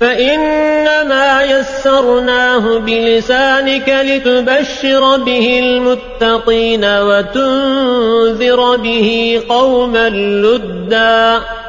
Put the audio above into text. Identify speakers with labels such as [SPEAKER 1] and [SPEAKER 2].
[SPEAKER 1] فإنما يسرناه بلسانك لتبشر به المتقين وتنذر به قوما لُدًّا.